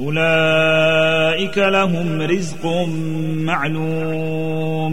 أولئك لهم رزق معلوم.